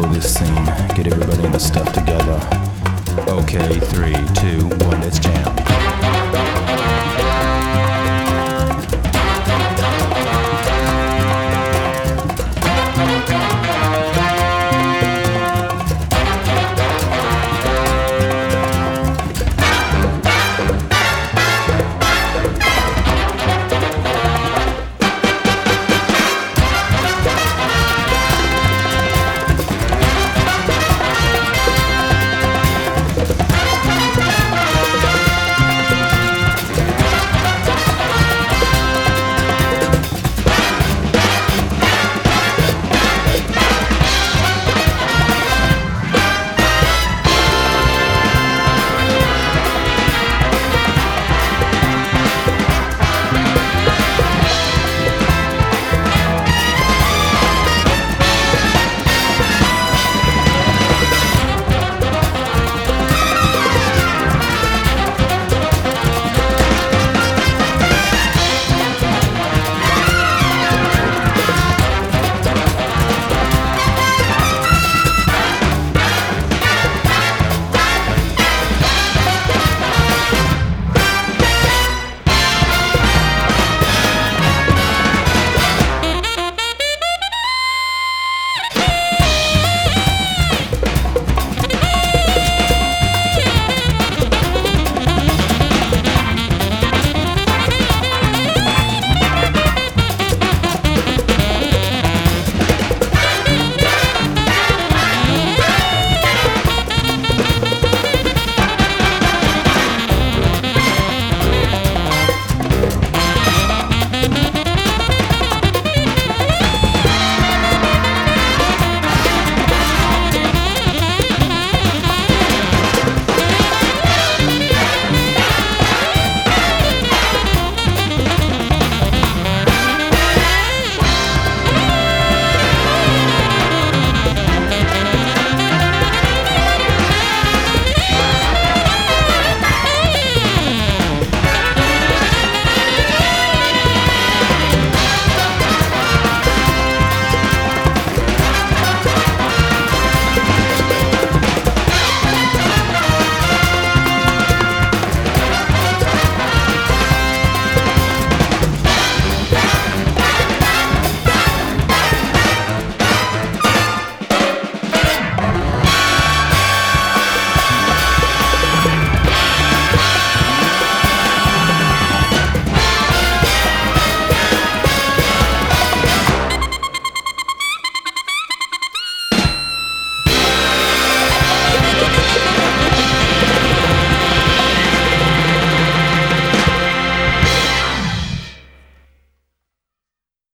blow this scene. Get everybody in the stuff together. Okay, three, two, one, let's jam.